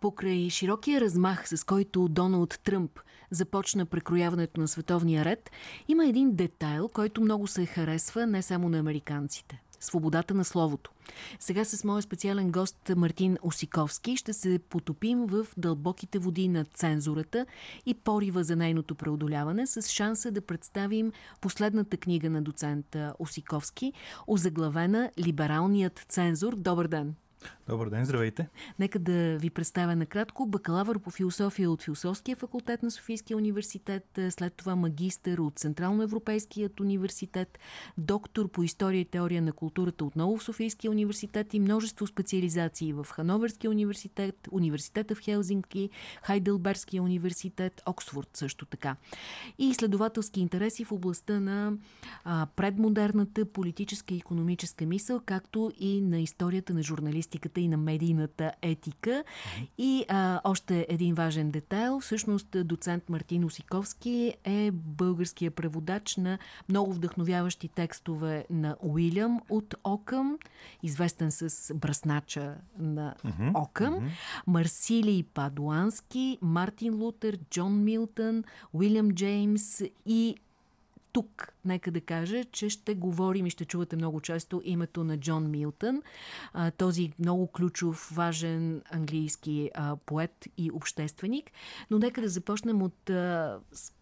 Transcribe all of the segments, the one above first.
Покрай широкия размах, с който Доналд Тръмп започна прекрояването на световния ред, има един детайл, който много се харесва не само на американците. Свободата на словото. Сега с моя специален гост Мартин Осиковски ще се потопим в дълбоките води на цензурата и порива за нейното преодоляване с шанса да представим последната книга на доцента Осиковски, озаглавена «Либералният цензур». Добър ден! Добър ден, здравейте. Нека да ви представя накратко. Бакалавър по философия от Философския факултет на Софийския университет, след това магистър от Централноевропейският университет, доктор по история и теория на културата отново в Софийския университет и множество специализации в Хановерския университет, университета в Хелзинки, Хайделбергския университет, Оксфорд също така. И изследователски интереси в областта на предмодерната политическа и економическа мисъл, както и на историята на журналистика журналистиката и на медийната етика. И а, още един важен детайл. Всъщност доцент Мартин Осиковски е българския преводач на много вдъхновяващи текстове на Уилям от Окъм, известен с браснача на Окъм, Марсилий Падуански, Мартин Лутер, Джон Милтън, Уилям Джеймс и тук, нека да кажа, че ще говорим и ще чувате много често името на Джон Милтън, този много ключов, важен английски поет и общественик. Но нека да започнем от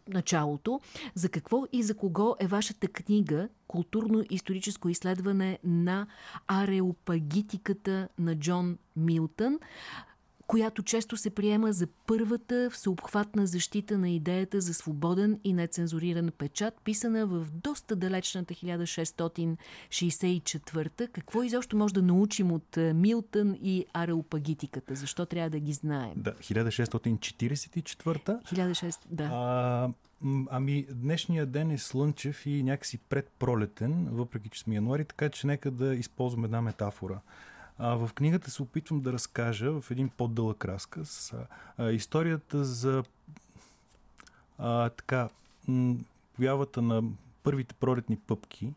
началото. За какво и за кого е вашата книга Културно-историческо изследване на ареопагитиката на Джон Милтън? Която често се приема за първата всеобхватна защита на идеята за свободен и нецензуриран печат, писана в доста далечната 1664 Какво изобщо може да научим от е, Милтън и ареопагитиката? Защо трябва да ги знаем? Да, 1644 1600, да. А, Ами, днешния ден е слънчев и някакси предпролетен, въпреки че сме януари, така че нека да използвам една метафора. А, в книгата се опитвам да разкажа в един по-дълъг разказ а, историята за а, така появата на първите пролетни пъпки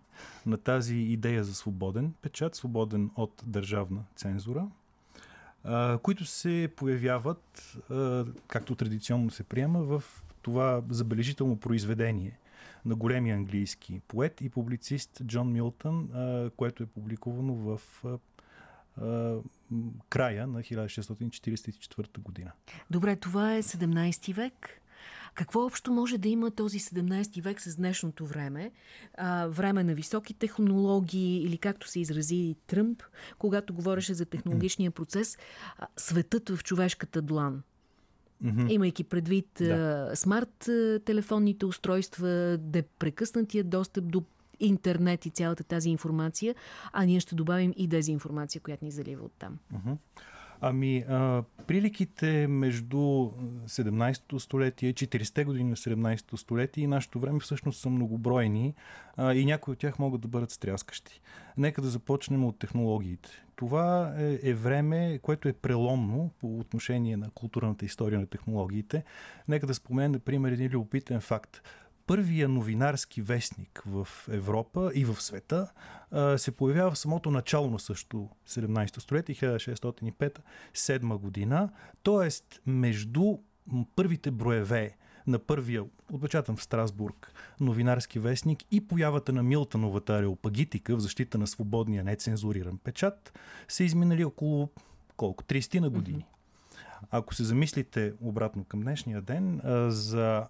на тази идея за свободен печат, свободен от държавна цензура, а, които се появяват, а, както традиционно се приема, в това забележително произведение на големия английски поет и публицист Джон Милтън, а, което е публикувано в края на 1644 година. Добре, това е 17 век. Какво общо може да има този 17 век с днешното време? А, време на високи технологии или както се изрази Тръмп, когато говореше за технологичния процес, а, светът в човешката длан. Mm -hmm. Имайки предвид да. смарт телефонните устройства, депрекъснатия достъп до интернет и цялата тази информация, а ние ще добавим и дезинформация, която ни залива оттам. Uh-huh. Ами, а, приликите между 17-то столетие, 40-те години на 17-то столетие и нашето време всъщност са многобройни а, и някои от тях могат да бъдат стряскащи. Нека да започнем от технологиите. Това е, е време, което е преломно по отношение на културната история на технологиите. Нека да споменем, например, един любопитен факт първия новинарски вестник в Европа и в света се появява в самото начало на също 17 столетие, 1605-7 година, т.е. между първите броеве на първия, отпечатан в Страсбург, новинарски вестник и появата на Милтановата ареопагитика в защита на свободния нецензуриран печат, са изминали около колко? 30 на години. Ако се замислите обратно към днешния ден, за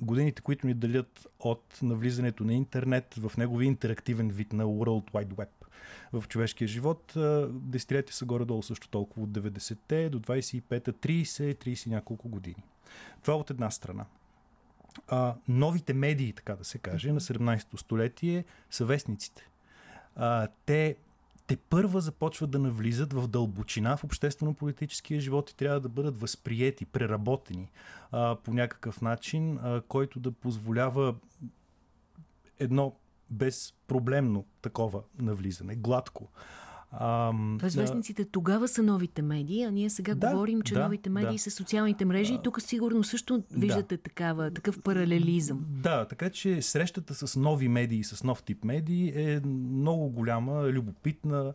годините, които ни делят от навлизането на интернет в негови интерактивен вид на World Wide Web в човешкия живот, десетилетия са горе-долу също толкова от 90-те до 25-та, 30, 30 няколко години. Това от една страна. А, новите медии, така да се каже, на 17-то столетие са вестниците. А, те те първа започват да навлизат в дълбочина в обществено-политическия живот и трябва да бъдат възприети, преработени а, по някакъв начин, а, който да позволява едно безпроблемно такова навлизане, гладко. Тоест вестниците тогава са новите медии, а ние сега да, говорим, че да, новите медии да. са социалните мрежи и тук сигурно също виждате да. такава, такъв паралелизъм. Да, така че срещата с нови медии, с нов тип медии е много голяма, любопитна,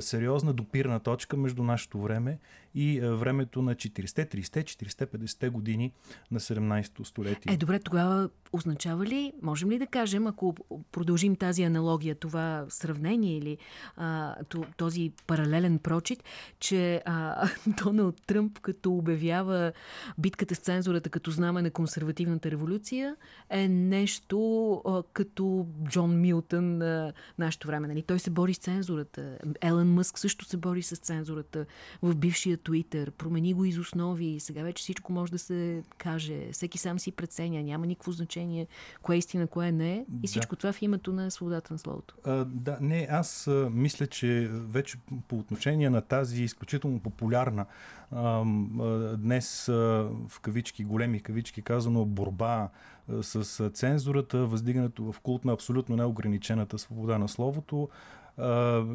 сериозна допирна точка между нашето време и времето на 40-те, 30-те, 40-те, 50-те години на 17-то столетие. Е, добре, тогава означава ли, можем ли да кажем, ако продължим тази аналогия, това сравнение или а, този паралелен прочит, че а, Доналд Тръмп, като обявява битката с цензурата като знаме на консервативната революция, е нещо а, като Джон Милтън на нашето време. Нали? Той се бори с цензурата. Елън Мъск също се бори с цензурата в бившия Твитър. Промени го из основи. Сега вече всичко може да се каже. Всеки сам си преценя. Няма никакво значение кое е истина, кое не е. И всичко да. това в името на свободата на словото. А, да, не, аз а, мисля, че вече по отношение на тази изключително популярна а, а, днес а, в кавички, големи кавички казано, борба а, с цензурата, въздигането в култ на абсолютно неограничената свобода на словото,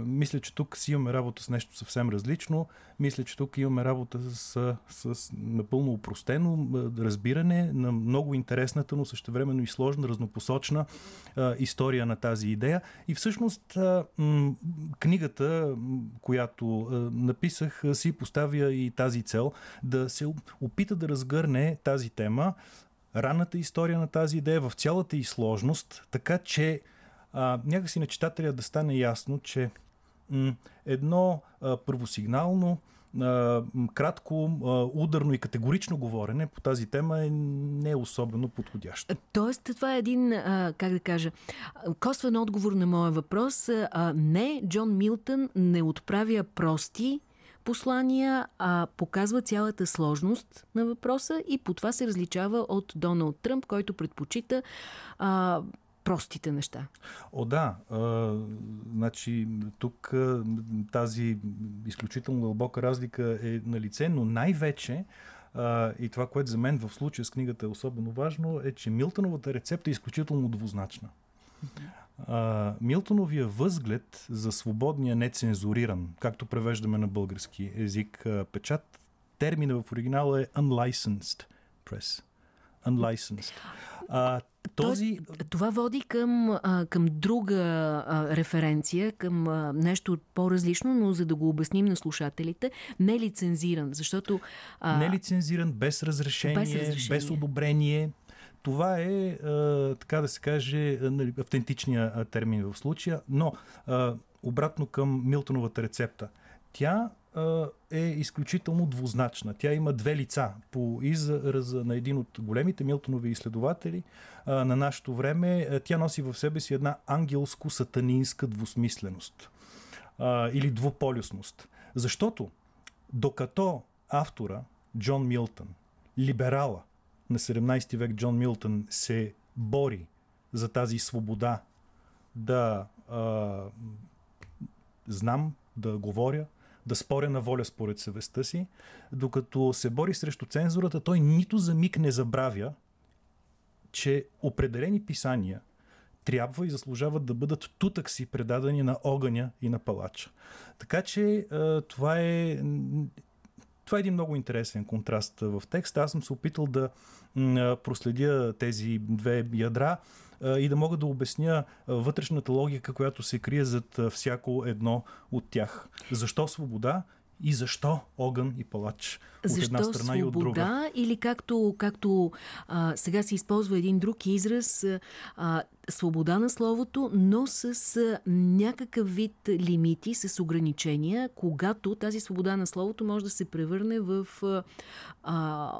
мисля, че тук си имаме работа с нещо съвсем различно. Мисля, че тук имаме работа с, с напълно упростено разбиране на много интересната, но същевременно и сложна, разнопосочна а, история на тази идея. И всъщност а, м, книгата, която а, написах, си поставя и тази цел да се опита да разгърне тази тема, ранната история на тази идея в цялата и сложност, така че а, някакси на читателя да стане ясно, че м- едно а, първосигнално, а, кратко, а, ударно и категорично говорене по тази тема е не особено подходящо. Тоест, това е един, а, как да кажа, косвен отговор на моя въпрос. А, не, Джон Милтън не отправя прости послания, а показва цялата сложност на въпроса и по това се различава от Доналд Тръмп, който предпочита а, простите неща. О, да. А, значи, тук а, тази изключително дълбока разлика е на лице, но най-вече и това, което за мен в случая с книгата е особено важно, е, че Милтоновата рецепта е изключително двузначна. А, Милтоновия възглед за свободния нецензуриран, както превеждаме на български език а, печат, термина в оригинала е unlicensed press. Unlicensed. А, този... Това води към, а, към друга а, референция, към а, нещо по-различно, но за да го обясним на слушателите, нелицензиран, защото... А... Нелицензиран, без разрешение, без, разрешение. без одобрение. Това е, а, така да се каже, нали, автентичният термин в случая, но а, обратно към Милтоновата рецепта. Тя е изключително двузначна. Тя има две лица. По израза на един от големите Милтонови изследователи на нашето време, тя носи в себе си една ангелско-сатанинска двусмисленост или двуполюсност. Защото докато автора Джон Милтън, либерала на 17 век Джон Милтън се бори за тази свобода да а, знам, да говоря, да споря на воля според съвестта си, докато се бори срещу цензурата, той нито за миг не забравя, че определени писания трябва и заслужават да бъдат тутък си предадени на огъня и на палача. Така че това е това е един много интересен контраст в текста. Аз съм се опитал да проследя тези две ядра и да мога да обясня вътрешната логика, която се крие зад всяко едно от тях. Защо свобода? И защо огън и палач от защо една страна свобода, и от друга? Или както, както а, сега се използва един друг израз, а, свобода на словото, но с а, някакъв вид лимити, с ограничения, когато тази свобода на словото може да се превърне в а,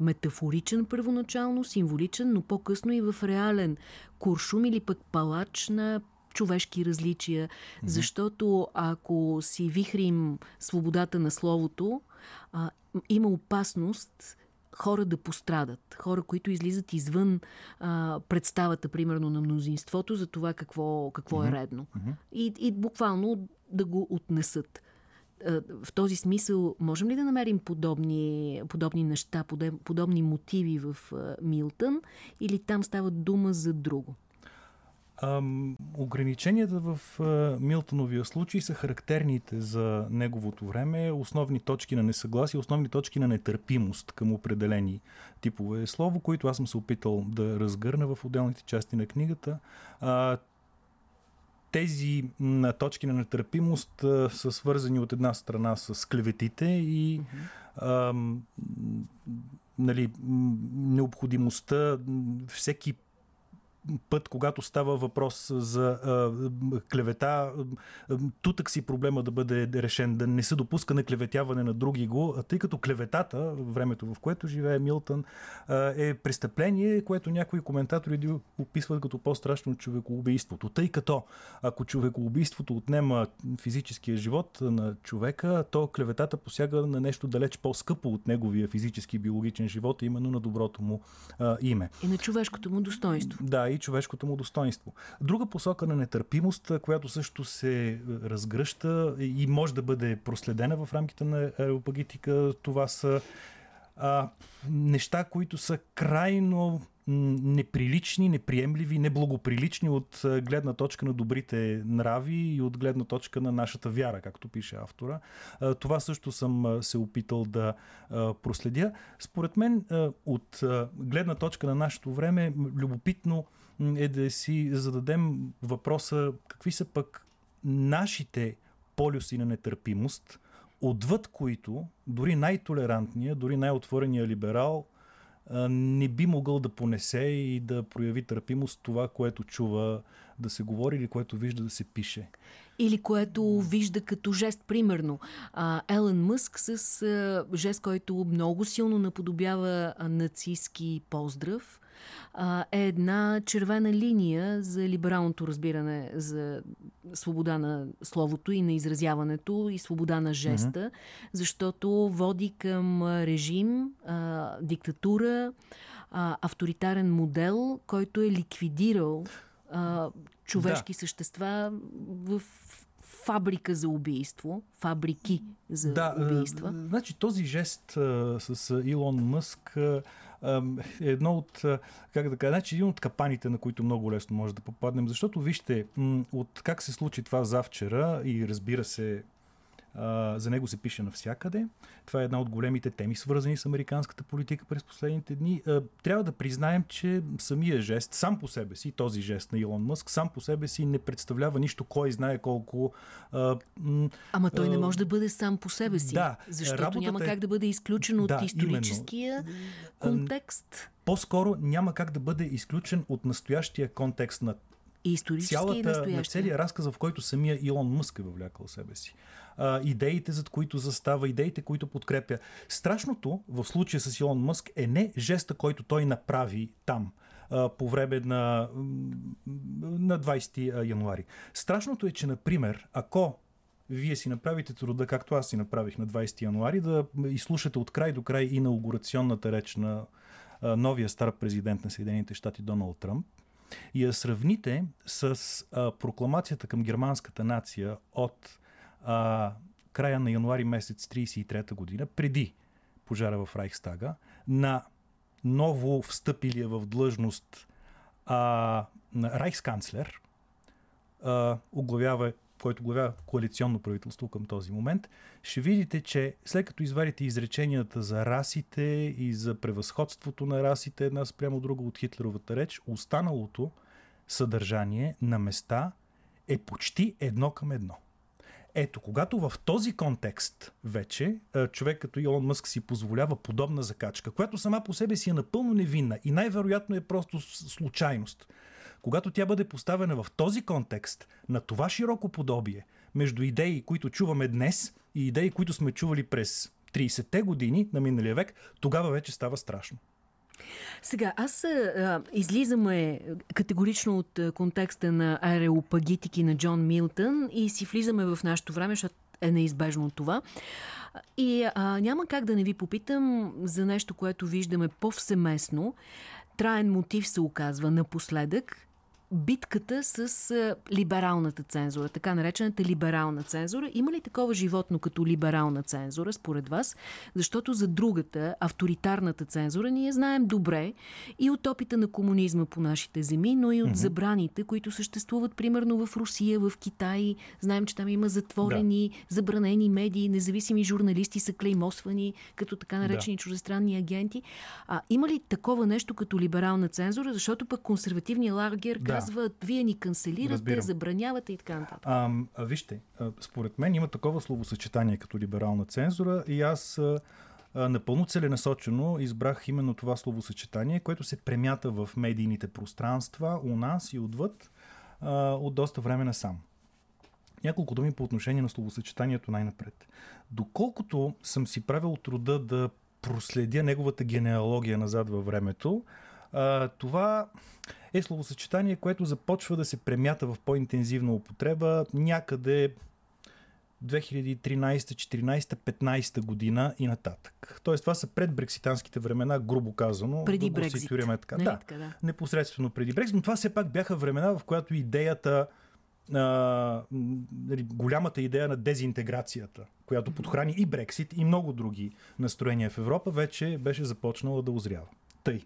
метафоричен първоначално, символичен, но по-късно и в реален куршум или пък палач на човешки различия, защото ако си вихрим свободата на словото, а, има опасност хора да пострадат. Хора, които излизат извън а, представата, примерно, на мнозинството за това какво, какво mm-hmm. е редно. Mm-hmm. И, и буквално да го отнесат. В този смисъл, можем ли да намерим подобни, подобни неща, подобни мотиви в Милтън или там става дума за друго? Ам, ограниченията в а, Милтоновия случай са характерните за неговото време, основни точки на несъгласие, основни точки на нетърпимост към определени типове слово, които аз съм се опитал да разгърна в отделните части на книгата. А, тези точки на нетърпимост са свързани от една страна с клеветите и а, нали, необходимостта всеки път, когато става въпрос за а, клевета, тутък си проблема да бъде решен, да не се допуска на клеветяване на други го, тъй като клеветата, времето в което живее Милтън, а, е престъпление, което някои коментатори описват като по-страшно от човекоубийството. Тъй като ако човекоубийството отнема физическия живот на човека, то клеветата посяга на нещо далеч по-скъпо от неговия физически и биологичен живот, именно на доброто му а, име. И на човешкото му достоинство. Да, и човешкото му достоинство. Друга посока на нетърпимост, която също се разгръща и може да бъде проследена в рамките на аеропагитика, това са а, неща, които са крайно неприлични, неприемливи, неблагоприлични от гледна точка на добрите нрави и от гледна точка на нашата вяра, както пише автора. Това също съм се опитал да проследя. Според мен, от гледна точка на нашето време, любопитно е да си зададем въпроса какви са пък нашите полюси на нетърпимост, отвъд които дори най-толерантния, дори най-отворения либерал не би могъл да понесе и да прояви търпимост това, което чува да се говори или което вижда да се пише. Или което вижда като жест, примерно. Елън Мъск с жест, който много силно наподобява нацистски поздрав, е една червена линия за либералното разбиране за свобода на словото и на изразяването и свобода на жеста, mm -hmm. защото води към режим, а, диктатура, а, авторитарен модел, който е ликвидирал а, човешки да. същества в фабрика за убийство, фабрики за да, убийства. Значи този жест а, с Илон Мъск а, едно от, как да кажа, значи един от капаните, на които много лесно може да попаднем, защото вижте, от как се случи това завчера и разбира се, за него се пише навсякъде. Това е една от големите теми, свързани с американската политика през последните дни. Трябва да признаем, че самия жест, сам по себе си, този жест на Илон Мъск, сам по себе си не представлява нищо, кой знае колко. А, Ама той не може да бъде сам по себе си. Да, защото няма е... как да бъде изключен от да, историческия именно. контекст. По-скоро няма как да бъде изключен от настоящия контекст на и цялата, на целият разказ, в който самия Илон Мъск е въвлякал себе си а, идеите, за които застава, идеите, които подкрепя. Страшното в случая с Илон Мъск е не жеста, който той направи там по време на, на 20 януари. Страшното е, че, например, ако вие си направите труда, както аз си направих на 20 януари, да изслушате от край до край инаугурационната реч на новия стар президент на Съединените щати Доналд Тръмп и я сравните с прокламацията към германската нация от а, края на януари месец 33 година, преди пожара в Райхстага, на ново встъпилия в длъжност а, на райхсканцлер, а, оглавява, който оглавява коалиционно правителство към този момент, ще видите, че след като извадите изреченията за расите и за превъзходството на расите една спрямо друга от Хитлеровата реч, останалото съдържание на места е почти едно към едно. Ето, когато в този контекст вече човек като Илон Мъск си позволява подобна закачка, която сама по себе си е напълно невинна и най-вероятно е просто случайност, когато тя бъде поставена в този контекст на това широко подобие между идеи, които чуваме днес и идеи, които сме чували през 30-те години на миналия век, тогава вече става страшно. Сега, аз а, излизаме категорично от контекста на ареопагитики на Джон Милтън и си влизаме в нашето време, защото е неизбежно това. И а, няма как да не ви попитам за нещо, което виждаме повсеместно. Траен мотив се оказва напоследък битката с либералната цензура, така наречената либерална цензура. Има ли такова животно като либерална цензура, според вас? Защото за другата, авторитарната цензура, ние знаем добре и от опита на комунизма по нашите земи, но и от забраните, които съществуват примерно в Русия, в Китай. Знаем, че там има затворени, да. забранени медии, независими журналисти са клеймосвани като така наречени да. чуждестранни агенти. А, има ли такова нещо като либерална цензура? Защото пък консервативния лагер да казва, вие ни канцелирате, Разбирам. забранявате и така нататък. А, а, вижте, според мен има такова словосъчетание като либерална цензура и аз напълно целенасочено избрах именно това словосъчетание, което се премята в медийните пространства у нас и отвъд от доста време насам. Няколко думи по отношение на словосъчетанието най-напред. Доколкото съм си правил труда да проследя неговата генеалогия назад във времето, това е словосъчетание, което започва да се премята в по-интензивна употреба някъде 2013, 14, 15 година и нататък. Тоест, това са предбрекситанските времена, грубо казано. Преди да. Така. Нали, да, така, да, непосредствено преди Брексит, но това все пак бяха времена, в която идеята а, голямата идея на дезинтеграцията, която подхрани и Брексит, и много други настроения в Европа, вече беше започнала да озрява. Тъй.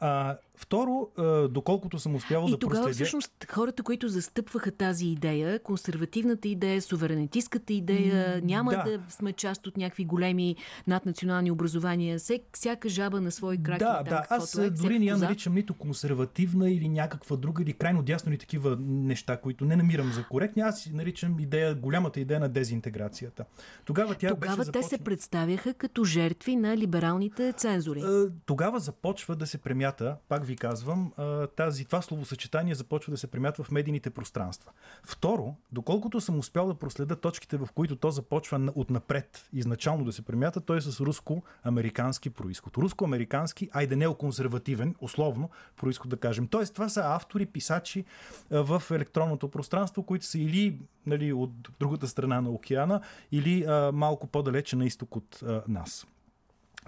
А, второ, а, доколкото съм успявал и да тогава, всъщност хората, които застъпваха тази идея, консервативната идея, суверенитистката идея, няма да. да сме част от някакви големи наднационални образования, всек, всяка жаба на свой крак. Да, да, аз е, дори не я наричам нито консервативна или някаква друга, или крайно дясно или такива неща, които не намирам за коректни. Аз наричам идея, голямата идея на дезинтеграцията. Тогава тя Тогава беше те се представяха като жертви на либералните цензури. Тогава започва да се премя премята, пак ви казвам, тази, това словосъчетание започва да се премятва в медийните пространства. Второ, доколкото съм успял да проследа точките, в които то започва отнапред, изначално да се премята, той е с руско-американски происход. Руско-американски, айде неоконсервативен, условно, происход да кажем. Тоест, това са автори, писачи в електронното пространство, които са или нали, от другата страна на океана, или а, малко по-далече на изток от а, нас.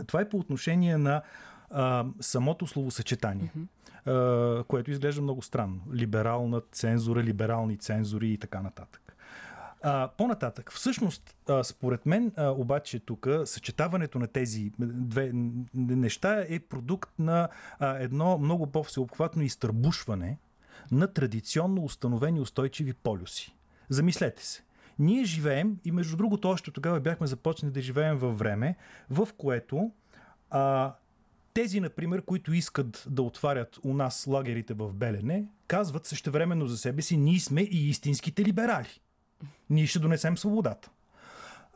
Това е по отношение на а, самото словосъчетание, mm-hmm. а, което изглежда много странно. Либерална цензура, либерални цензури и така нататък. А, по-нататък, всъщност, а, според мен, а, обаче тук съчетаването на тези две неща е продукт на а, едно много по-всеобхватно изтърбушване на традиционно установени устойчиви полюси. Замислете се. Ние живеем, и между другото, още тогава бяхме започнали да живеем във време, в което а, тези, например, които искат да отварят у нас лагерите в Белене, казват същевременно за себе си, ние сме и истинските либерали. Ние ще донесем свободата.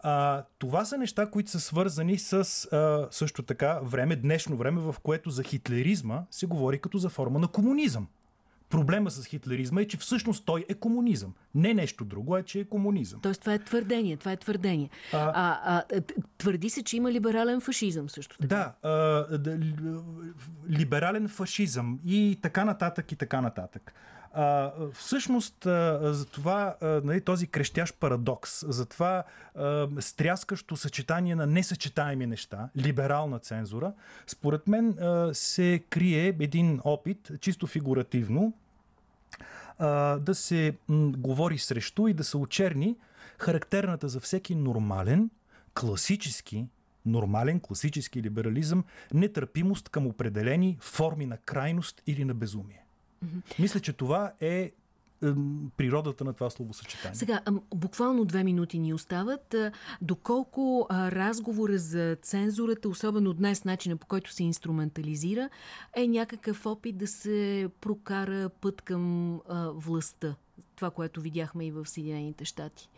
А, това са неща, които са свързани с а, също така време, днешно време, в което за хитлеризма се говори като за форма на комунизъм. Проблема с хитлеризма е, че всъщност той е комунизъм. Не нещо друго, а че е комунизъм. Тоест това е твърдение. Това е твърдение. А, а, а, твърди се, че има либерален фашизъм също така. Да, а, да, либерален фашизъм и така нататък и така нататък. А, всъщност, а, за това а, нали, този крещящ парадокс, за това а, стряскащо съчетание на несъчетаеми неща, либерална цензура, според мен а, се крие един опит, чисто фигуративно, а, да се м, говори срещу и да се очерни характерната за всеки нормален, класически, нормален, класически либерализъм, нетърпимост към определени форми на крайност или на безумие. Мисля, че това е природата на това словосъчетание. Сега, буквално две минути ни остават. Доколко разговора за цензурата, особено днес, начина по който се инструментализира, е някакъв опит да се прокара път към властта. Това, което видяхме и в Съединените щати.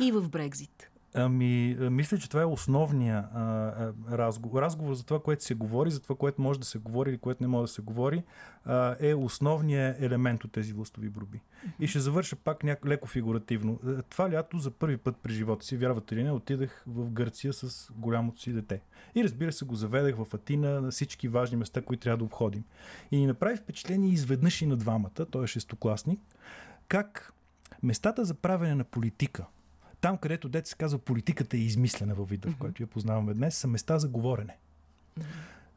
И в Брекзит. Ами, мисля, че това е основния а, разговор. Разговор за това, което се говори, за това, което може да се говори или което не може да се говори, а, е основният елемент от тези властови борби. И ще завърша пак няко, леко фигуративно. Това лято за първи път през живота си, вярвате ли не, отидах в Гърция с голямото си дете. И разбира се, го заведах в Атина на всички важни места, които трябва да обходим. И ни направи впечатление изведнъж и на двамата, той е шестокласник, как местата за правене на политика – там, където дете се казва политиката е измислена във вида, в който я познаваме днес, са места за говорене.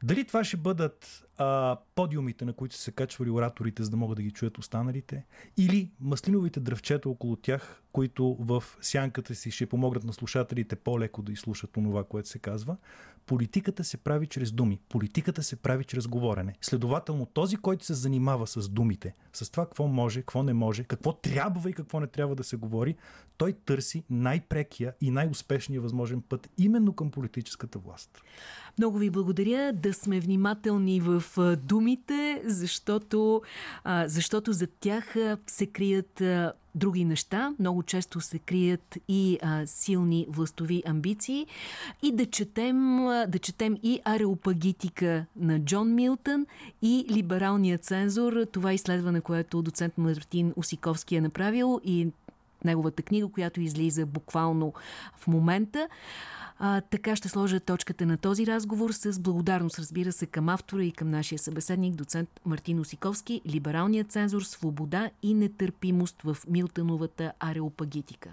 Дали това ще бъдат а, подиумите, на които се качвали ораторите, за да могат да ги чуят останалите, или маслиновите дръвчета около тях, които в сянката си ще помогнат на слушателите по-леко да изслушат онова, което се казва, политиката се прави чрез думи. Политиката се прави чрез говорене. Следователно, този, който се занимава с думите, с това какво може, какво не може, какво трябва и какво не трябва да се говори, той търси най-прекия и най-успешния възможен път именно към политическата власт. Много ви благодаря. да сме внимателни в думите, защото, защото за тях се крият други неща. Много често се крият и а, силни властови амбиции. И да четем, да четем и ареопагитика на Джон Милтън и либералния цензор. Това изследване, което доцент Мартин Осиковски е направил и неговата книга, която излиза буквално в момента. А, така ще сложа точката на този разговор с благодарност, разбира се, към автора и към нашия събеседник, доцент Мартин Осиковски, либералният цензор, свобода и нетърпимост в Милтановата ареопагитика.